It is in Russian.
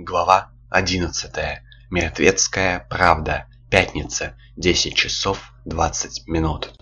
Глава одиннадцатая. Мертвецкая правда. Пятница. Десять часов двадцать минут.